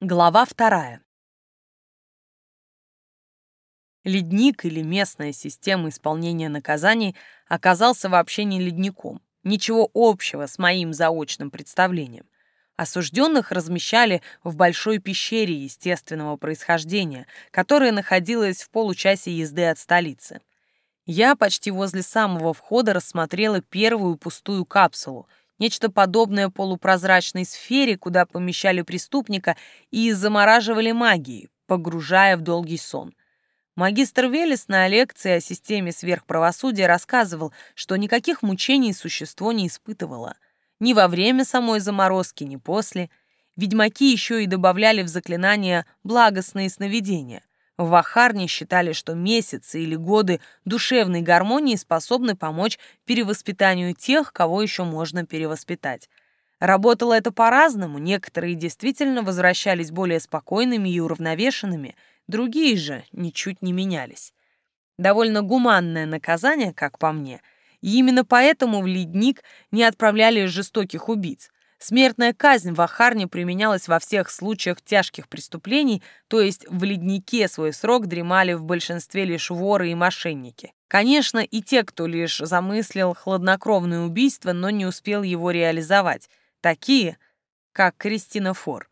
Глава вторая. Ледник или местная система исполнения наказаний оказался вообще не ледником. Ничего общего с моим заочным представлением. Осужденных размещали в большой пещере естественного происхождения, которая находилась в получасе езды от столицы. Я почти возле самого входа рассмотрела первую пустую капсулу, нечто подобное полупрозрачной сфере, куда помещали преступника и замораживали магией, погружая в долгий сон. Магистр Велес на лекции о системе сверхправосудия рассказывал, что никаких мучений существо не испытывало — ни во время самой заморозки, ни после. Ведьмаки еще и добавляли в заклинания благостные сновидения. В Вахарне считали, что месяцы или годы душевной гармонии способны помочь перевоспитанию тех, кого еще можно перевоспитать. Работало это по-разному, некоторые действительно возвращались более спокойными и уравновешенными, другие же ничуть не менялись. Довольно гуманное наказание, как по мне — и именно поэтому в ледник не отправляли жестоких убийц. Смертная казнь в Ахарне применялась во всех случаях тяжких преступлений, то есть в леднике свой срок дремали в большинстве лишь воры и мошенники. Конечно, и те, кто лишь замыслил хладнокровное убийство, но не успел его реализовать. Такие, как Кристина Фор.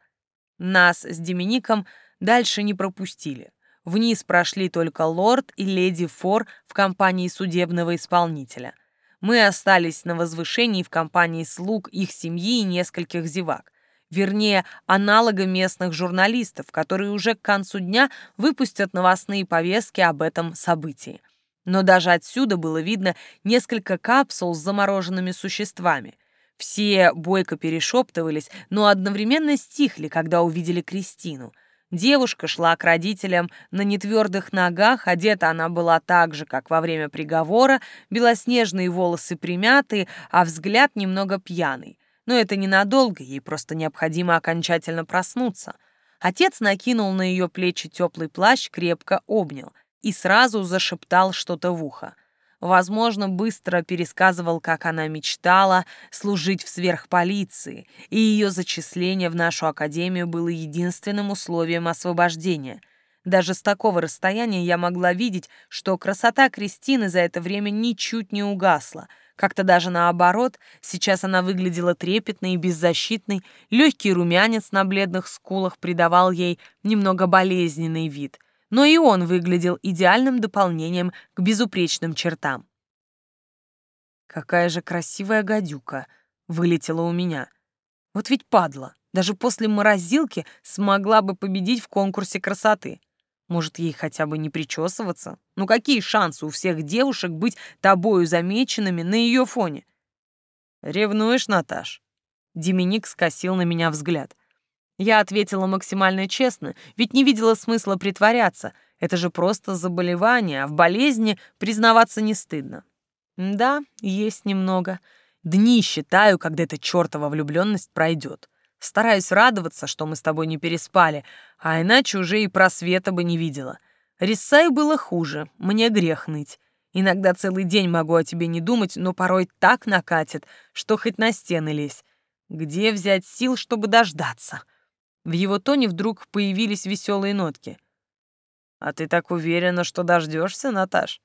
Нас с Демиником дальше не пропустили. Вниз прошли только лорд и леди Фор в компании судебного исполнителя. Мы остались на возвышении в компании слуг их семьи и нескольких зевак. Вернее, аналога местных журналистов, которые уже к концу дня выпустят новостные повестки об этом событии. Но даже отсюда было видно несколько капсул с замороженными существами. Все бойко перешептывались, но одновременно стихли, когда увидели Кристину — Девушка шла к родителям на нетвердых ногах, одета она была так же, как во время приговора, белоснежные волосы примятые, а взгляд немного пьяный. Но это ненадолго, ей просто необходимо окончательно проснуться. Отец накинул на ее плечи теплый плащ, крепко обнял и сразу зашептал что-то в ухо. Возможно, быстро пересказывал, как она мечтала служить в сверхполиции, и ее зачисление в нашу академию было единственным условием освобождения. Даже с такого расстояния я могла видеть, что красота Кристины за это время ничуть не угасла. Как-то даже наоборот, сейчас она выглядела трепетной и беззащитной, легкий румянец на бледных скулах придавал ей немного болезненный вид — но и он выглядел идеальным дополнением к безупречным чертам. «Какая же красивая гадюка!» — вылетела у меня. Вот ведь падла, даже после морозилки смогла бы победить в конкурсе красоты. Может, ей хотя бы не причесываться? Ну какие шансы у всех девушек быть тобою замеченными на ее фоне? Ревнуешь, Наташ? Деминик скосил на меня взгляд. Я ответила максимально честно, ведь не видела смысла притворяться. Это же просто заболевание, а в болезни признаваться не стыдно. Да, есть немного. Дни считаю, когда эта чертова влюбленность пройдет. Стараюсь радоваться, что мы с тобой не переспали, а иначе уже и просвета бы не видела. Рисай было хуже, мне грех ныть. Иногда целый день могу о тебе не думать, но порой так накатит, что хоть на стены лезь. Где взять сил, чтобы дождаться?» В его тоне вдруг появились веселые нотки. «А ты так уверена, что дождешься, Наташ?»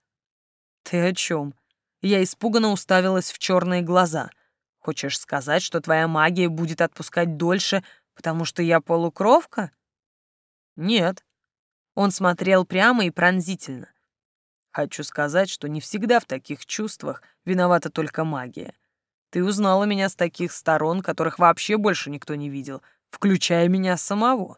«Ты о чем?» Я испуганно уставилась в черные глаза. «Хочешь сказать, что твоя магия будет отпускать дольше, потому что я полукровка?» «Нет». Он смотрел прямо и пронзительно. «Хочу сказать, что не всегда в таких чувствах виновата только магия. Ты узнала меня с таких сторон, которых вообще больше никто не видел, включая меня самого.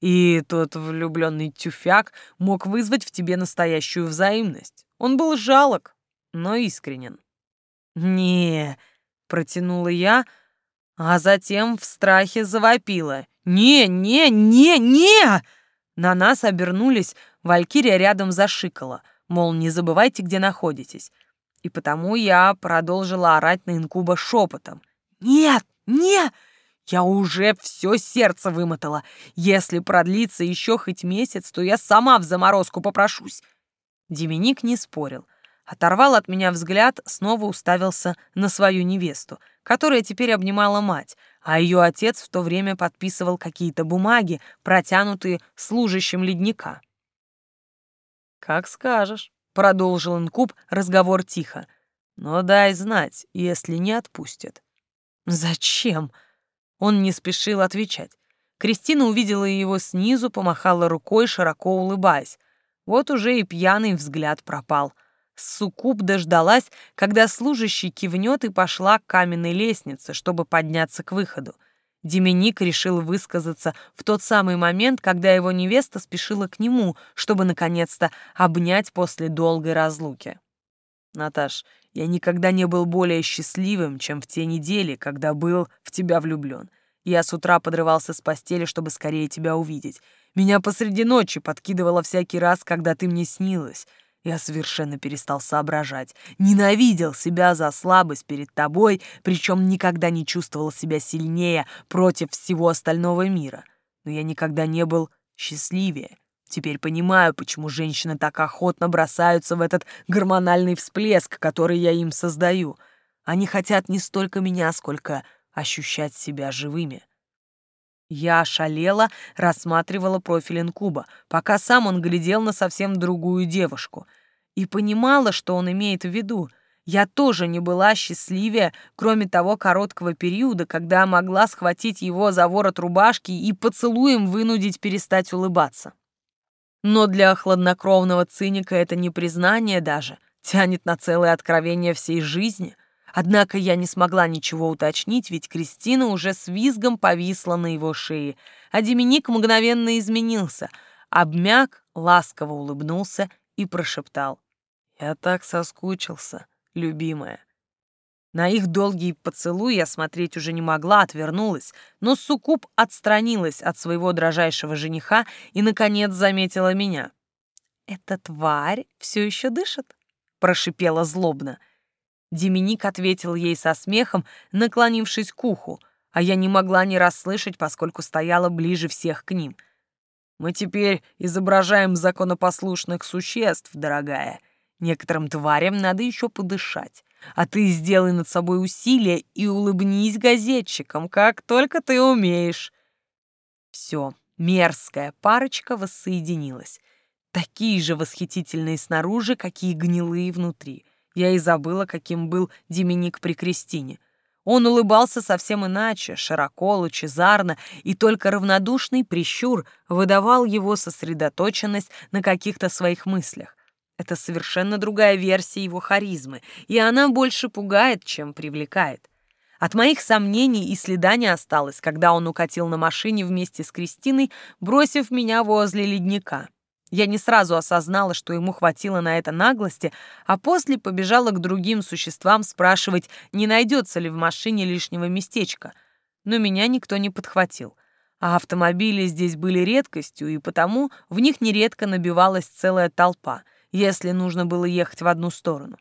И тот влюбленный тюфяк мог вызвать в тебе настоящую взаимность. Он был жалок, но искренен. не протянула я, а затем в страхе завопила. «Не, не, не, не!» На нас обернулись, Валькирия рядом зашикала, мол, не забывайте, где находитесь. И потому я продолжила орать на инкуба шепотом. «Нет, не!» Я уже все сердце вымотала. Если продлится еще хоть месяц, то я сама в заморозку попрошусь. Деминик не спорил. оторвал от меня взгляд, снова уставился на свою невесту, которая теперь обнимала мать, а ее отец в то время подписывал какие-то бумаги, протянутые служащим ледника. «Как скажешь», — продолжил Инкуб разговор тихо. «Но дай знать, если не отпустят». «Зачем?» Он не спешил отвечать. Кристина увидела его снизу, помахала рукой, широко улыбаясь. Вот уже и пьяный взгляд пропал. Суккуб дождалась, когда служащий кивнет и пошла к каменной лестнице, чтобы подняться к выходу. Деминик решил высказаться в тот самый момент, когда его невеста спешила к нему, чтобы наконец-то обнять после долгой разлуки. «Наташ, я никогда не был более счастливым, чем в те недели, когда был в тебя влюблен. Я с утра подрывался с постели, чтобы скорее тебя увидеть. Меня посреди ночи подкидывало всякий раз, когда ты мне снилась. Я совершенно перестал соображать. Ненавидел себя за слабость перед тобой, причем никогда не чувствовал себя сильнее против всего остального мира. Но я никогда не был счастливее. Теперь понимаю, почему женщины так охотно бросаются в этот гормональный всплеск, который я им создаю. Они хотят не столько меня, сколько ощущать себя живыми. Я ошалела, рассматривала профиль инкуба, пока сам он глядел на совсем другую девушку. И понимала, что он имеет в виду. Я тоже не была счастливее, кроме того короткого периода, когда могла схватить его за ворот рубашки и поцелуем вынудить перестать улыбаться. Но для хладнокровного циника это не признание даже, тянет на целое откровение всей жизни — Однако я не смогла ничего уточнить, ведь Кристина уже с визгом повисла на его шее, а Деминик мгновенно изменился, обмяк, ласково улыбнулся и прошептал. «Я так соскучился, любимая». На их долгий поцелуй я смотреть уже не могла, отвернулась, но Сукуб отстранилась от своего дрожайшего жениха и, наконец, заметила меня. «Эта тварь все еще дышит?» — прошипела злобно. Деминик ответил ей со смехом, наклонившись к уху, а я не могла не расслышать, поскольку стояла ближе всех к ним. «Мы теперь изображаем законопослушных существ, дорогая. Некоторым тварям надо еще подышать. А ты сделай над собой усилие и улыбнись газетчикам, как только ты умеешь». Все, мерзкая парочка воссоединилась. Такие же восхитительные снаружи, какие гнилые внутри — я и забыла, каким был Деминик при Кристине. Он улыбался совсем иначе, широко, лучезарно, и только равнодушный прищур выдавал его сосредоточенность на каких-то своих мыслях. Это совершенно другая версия его харизмы, и она больше пугает, чем привлекает. От моих сомнений и следа не осталось, когда он укатил на машине вместе с Кристиной, бросив меня возле ледника. Я не сразу осознала, что ему хватило на это наглости, а после побежала к другим существам спрашивать, не найдется ли в машине лишнего местечка. Но меня никто не подхватил. А автомобили здесь были редкостью, и потому в них нередко набивалась целая толпа, если нужно было ехать в одну сторону.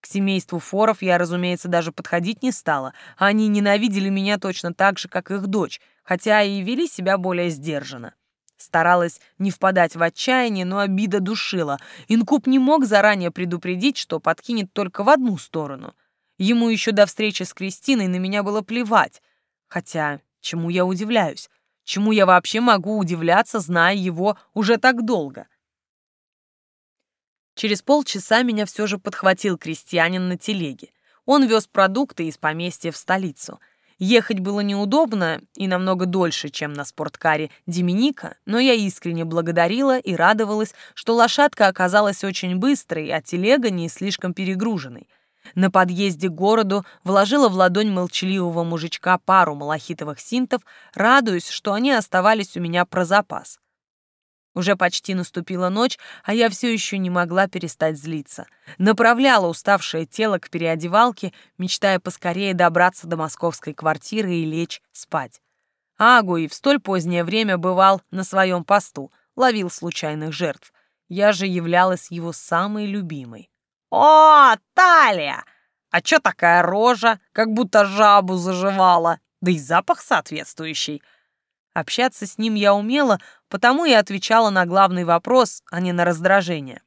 К семейству форов я, разумеется, даже подходить не стала. Они ненавидели меня точно так же, как их дочь, хотя и вели себя более сдержанно. Старалась не впадать в отчаяние, но обида душила. Инкуб не мог заранее предупредить, что подкинет только в одну сторону. Ему еще до встречи с Кристиной на меня было плевать. Хотя, чему я удивляюсь? Чему я вообще могу удивляться, зная его уже так долго? Через полчаса меня все же подхватил крестьянин на телеге. Он вез продукты из поместья в столицу — Ехать было неудобно и намного дольше, чем на спорткаре Деминика, но я искренне благодарила и радовалась, что лошадка оказалась очень быстрой, а телега не слишком перегруженной. На подъезде к городу вложила в ладонь молчаливого мужичка пару малахитовых синтов, радуясь, что они оставались у меня про запас. Уже почти наступила ночь, а я все еще не могла перестать злиться. Направляла уставшее тело к переодевалке, мечтая поскорее добраться до московской квартиры и лечь спать. Агуи в столь позднее время бывал на своем посту, ловил случайных жертв. Я же являлась его самой любимой. «О, Талия! А чё такая рожа, как будто жабу заживала? Да и запах соответствующий!» Общаться с ним я умела, потому и отвечала на главный вопрос, а не на раздражение.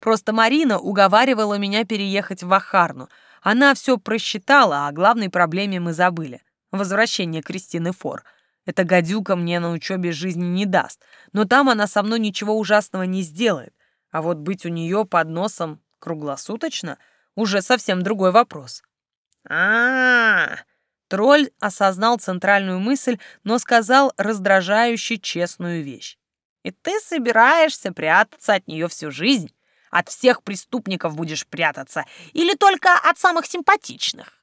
Просто Марина уговаривала меня переехать в Ахарну. Она все просчитала, а о главной проблеме мы забыли. Возвращение Кристины Фор. Эта гадюка мне на учебе жизни не даст, но там она со мной ничего ужасного не сделает. А вот быть у нее под носом круглосуточно уже совсем другой вопрос. а, -а, -а Тролль осознал центральную мысль, но сказал раздражающе честную вещь. «И ты собираешься прятаться от нее всю жизнь? От всех преступников будешь прятаться? Или только от самых симпатичных?»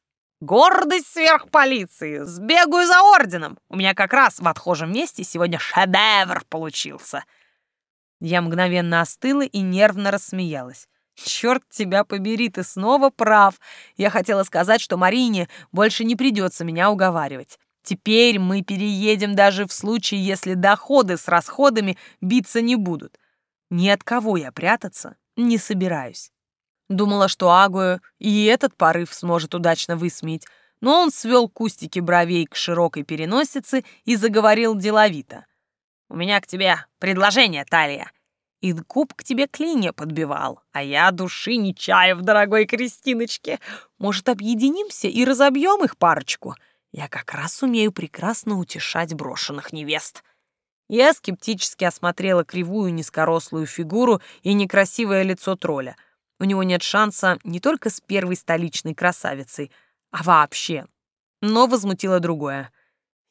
Гордость сверх полиции. Сбегаю за орденом. У меня как раз в отхожем месте сегодня шедевр получился. Я мгновенно остыла и нервно рассмеялась. Черт тебя побери, ты снова прав. Я хотела сказать, что Марине больше не придется меня уговаривать. Теперь мы переедем даже в случае, если доходы с расходами биться не будут. Ни от кого я прятаться не собираюсь. Думала, что Агую и этот порыв сможет удачно высмеять, но он свел кустики бровей к широкой переносице и заговорил деловито. «У меня к тебе предложение, Талия. Инкуб к тебе клинья подбивал, а я души не чаю в дорогой Кристиночке. Может, объединимся и разобьем их парочку? Я как раз умею прекрасно утешать брошенных невест». Я скептически осмотрела кривую низкорослую фигуру и некрасивое лицо тролля — у него нет шанса не только с первой столичной красавицей, а вообще. Но возмутило другое.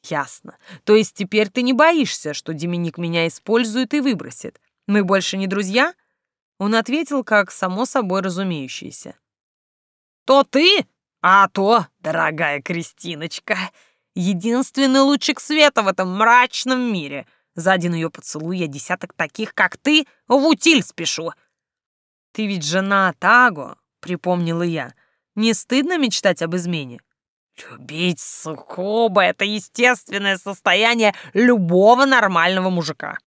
Ясно. То есть теперь ты не боишься, что Деминик меня использует и выбросит? Мы больше не друзья? Он ответил, как само собой разумеющееся. То ты, а то, дорогая Кристиночка, единственный лучик света в этом мрачном мире. За один ее поцелуй я десяток таких, как ты, в утиль спешу. «Ты ведь жена Таго», — припомнила я. «Не стыдно мечтать об измене?» «Любить суккуба — это естественное состояние любого нормального мужика».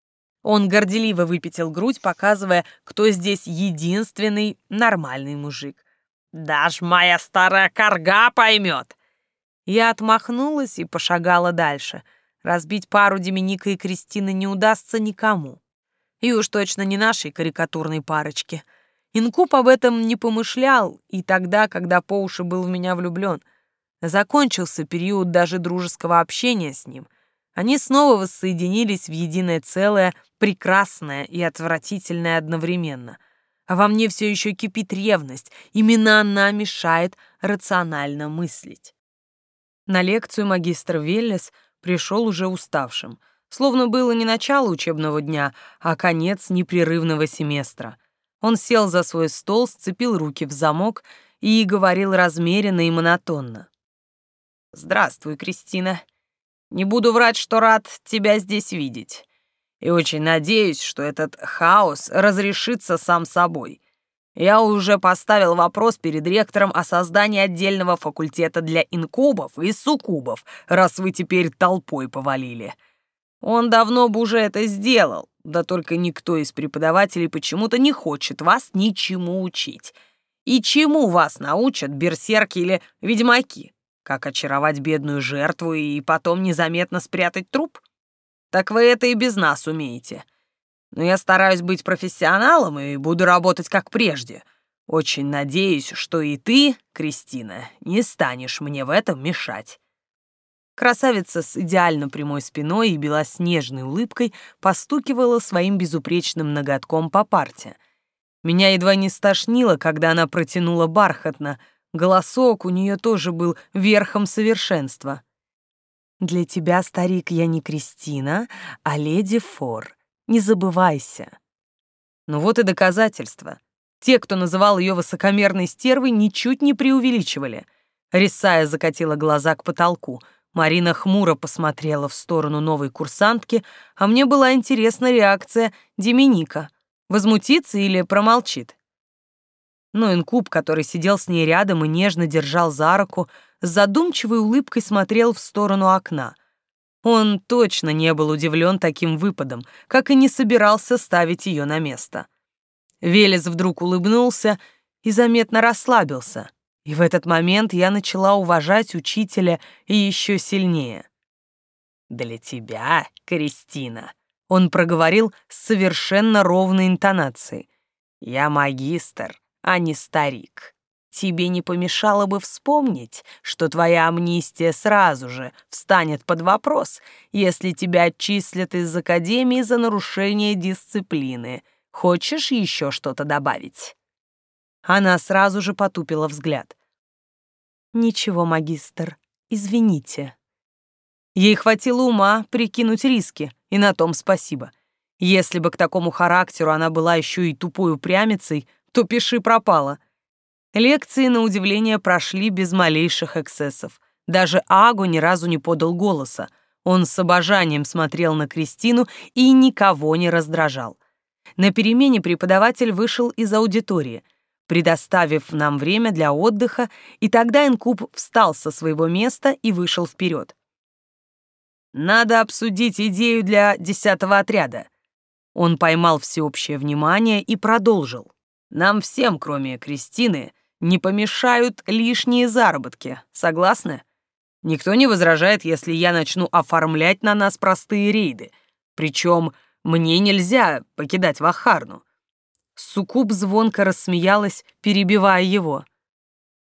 Он горделиво выпятил грудь, показывая, кто здесь единственный нормальный мужик. «Даже моя старая корга поймет!» Я отмахнулась и пошагала дальше. Разбить пару Деминика и Кристины не удастся никому. И уж точно не нашей карикатурной парочке — Инкуб об этом не помышлял и тогда, когда по уши был в меня влюблен. Закончился период даже дружеского общения с ним. Они снова воссоединились в единое целое, прекрасное и отвратительное одновременно. А во мне все еще кипит ревность. Именно она мешает рационально мыслить. На лекцию магистр Веллес пришел уже уставшим. Словно было не начало учебного дня, а конец непрерывного семестра — он сел за свой стол, сцепил руки в замок и говорил размеренно и монотонно. «Здравствуй, Кристина. Не буду врать, что рад тебя здесь видеть. И очень надеюсь, что этот хаос разрешится сам собой. Я уже поставил вопрос перед ректором о создании отдельного факультета для инкубов и суккубов, раз вы теперь толпой повалили. Он давно бы уже это сделал, да только никто из преподавателей почему-то не хочет вас ничему учить. И чему вас научат берсерки или ведьмаки? Как очаровать бедную жертву и потом незаметно спрятать труп? Так вы это и без нас умеете. Но я стараюсь быть профессионалом и буду работать как прежде. Очень надеюсь, что и ты, Кристина, не станешь мне в этом мешать. Красавица с идеально прямой спиной и белоснежной улыбкой постукивала своим безупречным ноготком по парте. Меня едва не стошнило, когда она протянула бархатно. Голосок у нее тоже был верхом совершенства. «Для тебя, старик, я не Кристина, а леди Фор. Не забывайся». Ну вот и доказательства. Те, кто называл ее высокомерной стервой, ничуть не преувеличивали. Рисая закатила глаза к потолку — Марина хмуро посмотрела в сторону новой курсантки, а мне была интересна реакция Деминика. Возмутится или промолчит? Но инкуб, который сидел с ней рядом и нежно держал за руку, с задумчивой улыбкой смотрел в сторону окна. Он точно не был удивлен таким выпадом, как и не собирался ставить ее на место. Велес вдруг улыбнулся и заметно расслабился — и в этот момент я начала уважать учителя и еще сильнее. «Для тебя, Кристина», — он проговорил с совершенно ровной интонацией. Я магистр, а не старик. Тебе не помешало бы вспомнить, что твоя амнистия сразу же встанет под вопрос, если тебя отчислят из академии за нарушение дисциплины. Хочешь еще что-то добавить?» Она сразу же потупила взгляд. «Ничего, магистр, извините». Ей хватило ума прикинуть риски, и на том спасибо. Если бы к такому характеру она была еще и тупой упрямицей, то пиши пропала. Лекции, на удивление, прошли без малейших эксцессов. Даже Агу ни разу не подал голоса. Он с обожанием смотрел на Кристину и никого не раздражал. На перемене преподаватель вышел из аудитории, предоставив нам время для отдыха, и тогда Инкуб встал со своего места и вышел вперед. «Надо обсудить идею для десятого отряда». Он поймал всеобщее внимание и продолжил. «Нам всем, кроме Кристины, не помешают лишние заработки, согласны? Никто не возражает, если я начну оформлять на нас простые рейды. Причем мне нельзя покидать Вахарну. Сукуб звонко рассмеялась, перебивая его.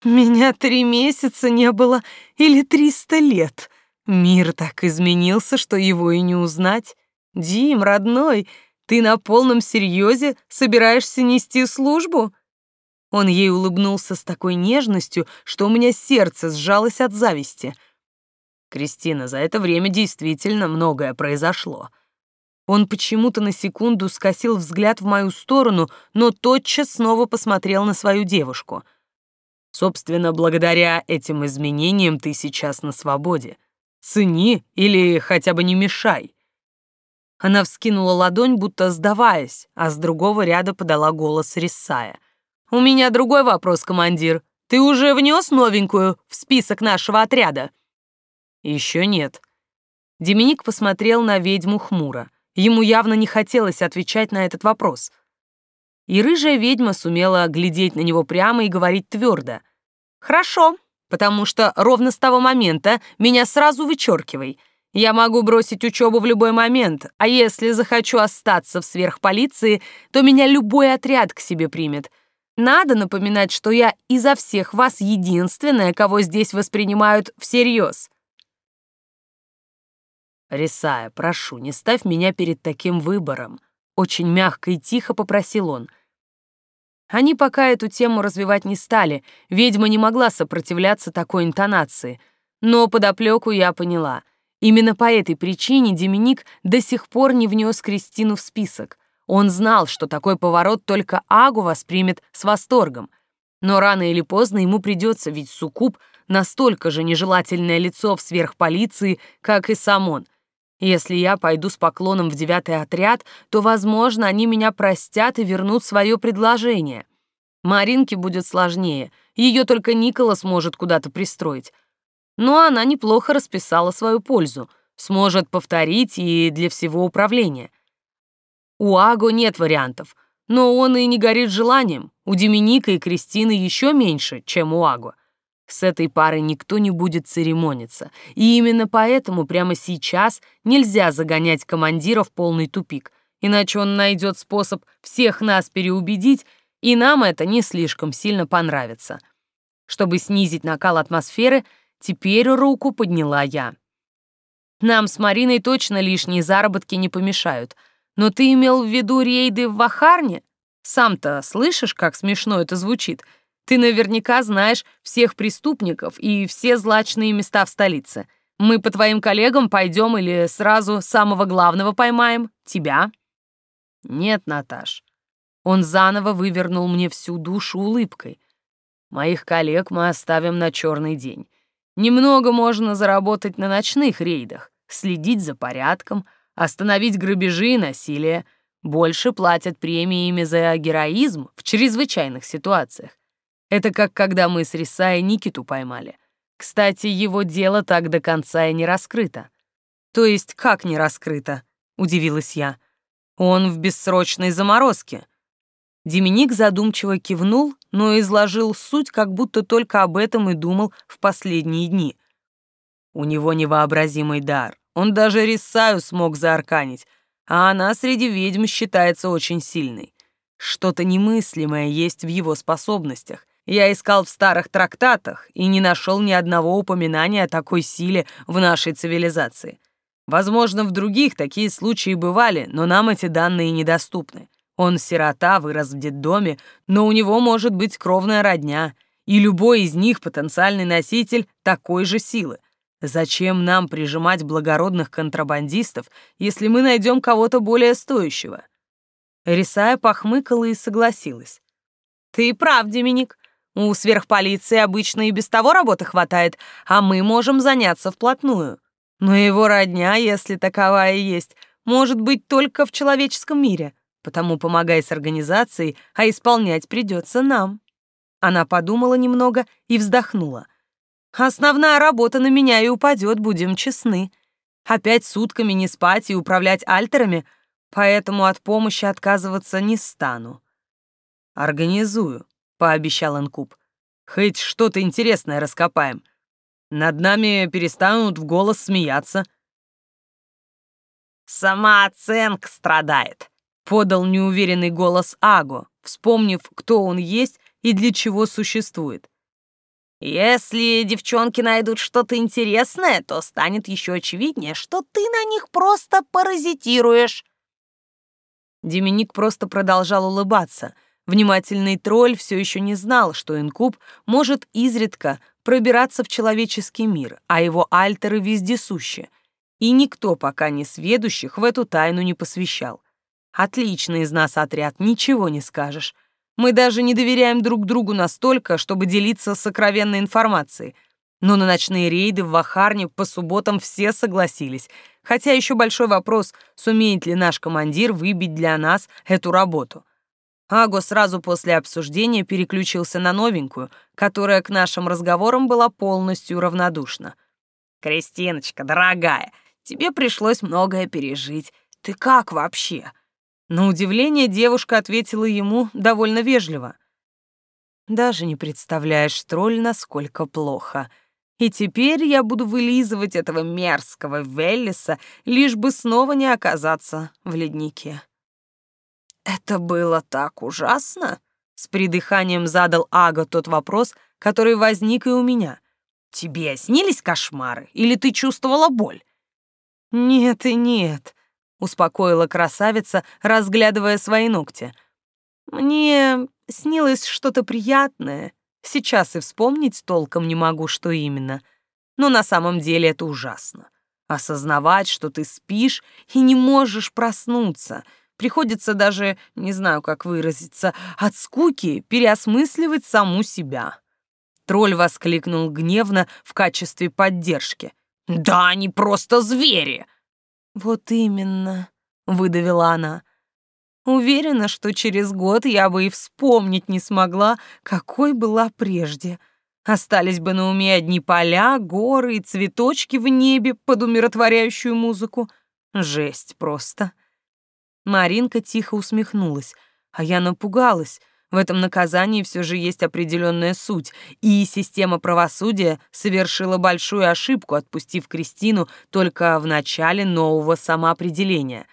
«Меня три месяца не было или триста лет. Мир так изменился, что его и не узнать. Дим, родной, ты на полном серьезе собираешься нести службу?» Он ей улыбнулся с такой нежностью, что у меня сердце сжалось от зависти. «Кристина, за это время действительно многое произошло». Он почему-то на секунду скосил взгляд в мою сторону, но тотчас снова посмотрел на свою девушку. «Собственно, благодаря этим изменениям ты сейчас на свободе. Цени или хотя бы не мешай». Она вскинула ладонь, будто сдаваясь, а с другого ряда подала голос Рисая. «У меня другой вопрос, командир. Ты уже внес новенькую в список нашего отряда?» «Еще нет». Деминик посмотрел на ведьму хмуро. Ему явно не хотелось отвечать на этот вопрос. И рыжая ведьма сумела глядеть на него прямо и говорить твердо. «Хорошо, потому что ровно с того момента меня сразу вычеркивай. Я могу бросить учебу в любой момент, а если захочу остаться в сверхполиции, то меня любой отряд к себе примет. Надо напоминать, что я изо всех вас единственная, кого здесь воспринимают всерьез. Рисая, прошу, не ставь меня перед таким выбором. Очень мягко и тихо попросил он. Они пока эту тему развивать не стали, ведьма не могла сопротивляться такой интонации. Но подоплеку я поняла. Именно по этой причине Деминик до сих пор не внес Кристину в список. Он знал, что такой поворот только Агу воспримет с восторгом. Но рано или поздно ему придется, ведь Сукуб настолько же нежелательное лицо в сверхполиции, как и сам он. Если я пойду с поклоном в девятый отряд, то, возможно, они меня простят и вернут свое предложение. Маринке будет сложнее, ее только Никола сможет куда-то пристроить. Но она неплохо расписала свою пользу, сможет повторить и для всего управления — у Аго нет вариантов, но он и не горит желанием. У Деминика и Кристины еще меньше, чем у Аго. С этой парой никто не будет церемониться, и именно поэтому прямо сейчас нельзя загонять командира в полный тупик, иначе он найдет способ всех нас переубедить, и нам это не слишком сильно понравится. Чтобы снизить накал атмосферы, теперь руку подняла я. Нам с Мариной точно лишние заработки не помешают — но ты имел в виду рейды в Вахарне? Сам-то слышишь, как смешно это звучит? Ты наверняка знаешь всех преступников и все злачные места в столице. Мы по твоим коллегам пойдем или сразу самого главного поймаем? Тебя?» «Нет, Наташ». Он заново вывернул мне всю душу улыбкой. «Моих коллег мы оставим на черный день. Немного можно заработать на ночных рейдах, следить за порядком, остановить грабежи и насилие, больше платят премиями за героизм в чрезвычайных ситуациях. Это как когда мы с Риса и Никиту поймали. Кстати, его дело так до конца и не раскрыто. То есть как не раскрыто? Удивилась я. Он в бессрочной заморозке. Деминик задумчиво кивнул, но изложил суть, как будто только об этом и думал в последние дни. У него невообразимый дар. Он даже Рисаю смог заарканить, а она среди ведьм считается очень сильной. Что-то немыслимое есть в его способностях. Я искал в старых трактатах и не нашел ни одного упоминания о такой силе в нашей цивилизации. Возможно, в других такие случаи бывали, но нам эти данные недоступны. Он сирота, вырос в детдоме, но у него может быть кровная родня, и любой из них потенциальный носитель такой же силы. Зачем нам прижимать благородных контрабандистов, если мы найдем кого-то более стоящего? Рисая похмыкала и согласилась. Ты прав, Деминик. У сверхполиции обычно и без того работы хватает, а мы можем заняться вплотную. Но его родня, если таковая есть, может быть только в человеческом мире, потому помогай с организацией, а исполнять придется нам. Она подумала немного и вздохнула. Основная работа на меня и упадет, будем честны. Опять сутками не спать и управлять альтерами, поэтому от помощи отказываться не стану. Организую, пообещал Инкуб. Хоть что-то интересное раскопаем. Над нами перестанут в голос смеяться. Самооценка страдает, подал неуверенный голос Аго, вспомнив, кто он есть и для чего существует. Если девчонки найдут что-то интересное, то станет еще очевиднее, что ты на них просто паразитируешь. Деминик просто продолжал улыбаться. Внимательный тролль все еще не знал, что инкуб может изредка пробираться в человеческий мир, а его альтеры вездесущи. И никто пока не сведущих в эту тайну не посвящал. Отличный из нас отряд, ничего не скажешь. Мы даже не доверяем друг другу настолько, чтобы делиться сокровенной информацией. Но на ночные рейды в Вахарне по субботам все согласились. Хотя еще большой вопрос, сумеет ли наш командир выбить для нас эту работу. Аго сразу после обсуждения переключился на новенькую, которая к нашим разговорам была полностью равнодушна. «Кристиночка, дорогая, тебе пришлось многое пережить. Ты как вообще?» На удивление девушка ответила ему довольно вежливо. «Даже не представляешь, тролль, насколько плохо. И теперь я буду вылизывать этого мерзкого Веллиса, лишь бы снова не оказаться в леднике». «Это было так ужасно?» С придыханием задал Ага тот вопрос, который возник и у меня. «Тебе снились кошмары или ты чувствовала боль?» «Нет и нет», успокоила красавица, разглядывая свои ногти. Мне снилось что-то приятное. Сейчас и вспомнить толком не могу, что именно. Но на самом деле это ужасно. Осознавать, что ты спишь и не можешь проснуться. Приходится даже, не знаю, как выразиться, от скуки переосмысливать саму себя. Тролль воскликнул гневно в качестве поддержки. «Да они просто звери! «Вот именно», — выдавила она. «Уверена, что через год я бы и вспомнить не смогла, какой была прежде. Остались бы на уме одни поля, горы и цветочки в небе под умиротворяющую музыку. Жесть просто». Маринка тихо усмехнулась, а я напугалась — в этом наказании все же есть определенная суть, и система правосудия совершила большую ошибку, отпустив Кристину только в начале нового самоопределения.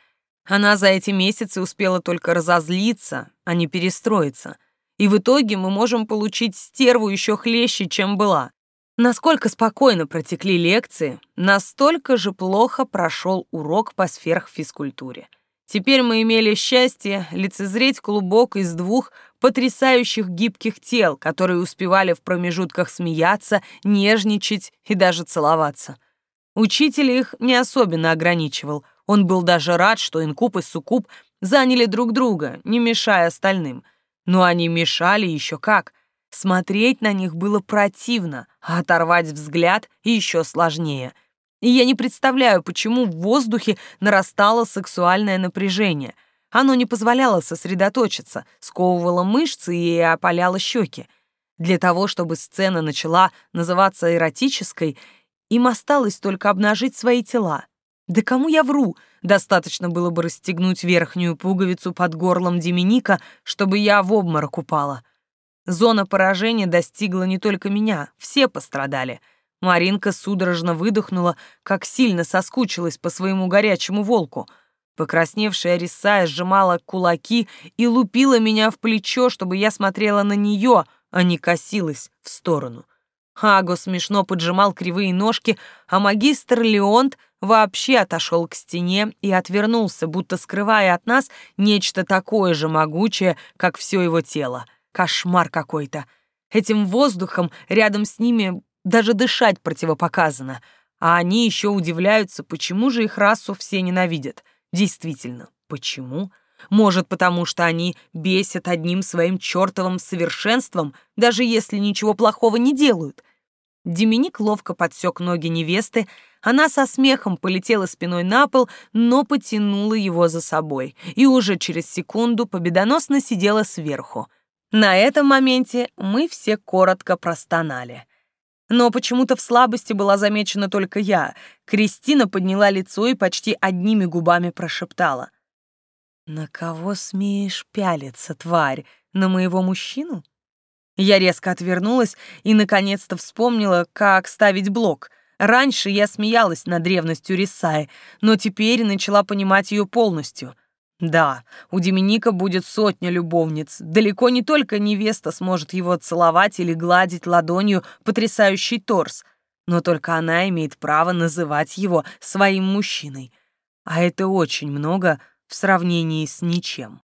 Она за эти месяцы успела только разозлиться, а не перестроиться. И в итоге мы можем получить стерву еще хлеще, чем была. Насколько спокойно протекли лекции, настолько же плохо прошел урок по сверхфизкультуре. Теперь мы имели счастье лицезреть клубок из двух потрясающих гибких тел, которые успевали в промежутках смеяться, нежничать и даже целоваться. Учитель их не особенно ограничивал. Он был даже рад, что инкуб и суккуб заняли друг друга, не мешая остальным. Но они мешали еще как. Смотреть на них было противно, а оторвать взгляд еще сложнее — и я не представляю, почему в воздухе нарастало сексуальное напряжение. Оно не позволяло сосредоточиться, сковывало мышцы и опаляло щеки. Для того, чтобы сцена начала называться эротической, им осталось только обнажить свои тела. Да кому я вру? Достаточно было бы расстегнуть верхнюю пуговицу под горлом Деминика, чтобы я в обморок упала. Зона поражения достигла не только меня, все пострадали — Маринка судорожно выдохнула, как сильно соскучилась по своему горячему волку. Покрасневшая Рисая сжимала кулаки и лупила меня в плечо, чтобы я смотрела на нее, а не косилась в сторону. Аго смешно поджимал кривые ножки, а магистр Леонт вообще отошел к стене и отвернулся, будто скрывая от нас нечто такое же могучее, как все его тело. Кошмар какой-то. Этим воздухом рядом с ними даже дышать противопоказано, а они еще удивляются, почему же их расу все ненавидят. Действительно, почему? Может, потому что они бесят одним своим чертовым совершенством, даже если ничего плохого не делают. Деминик ловко подсек ноги невесты, она со смехом полетела спиной на пол, но потянула его за собой, и уже через секунду победоносно сидела сверху. На этом моменте мы все коротко простонали. Но почему-то в слабости была замечена только я. Кристина подняла лицо и почти одними губами прошептала. «На кого смеешь пялиться, тварь? На моего мужчину?» Я резко отвернулась и, наконец-то, вспомнила, как ставить блок. Раньше я смеялась над древностью Рисаи, но теперь начала понимать ее полностью. Да, у Деминика будет сотня любовниц. Далеко не только невеста сможет его целовать или гладить ладонью потрясающий торс, но только она имеет право называть его своим мужчиной. А это очень много в сравнении с ничем.